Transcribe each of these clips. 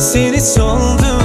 Seni soldum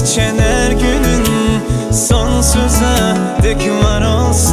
Geçen her günün sonsuza dek var olsun.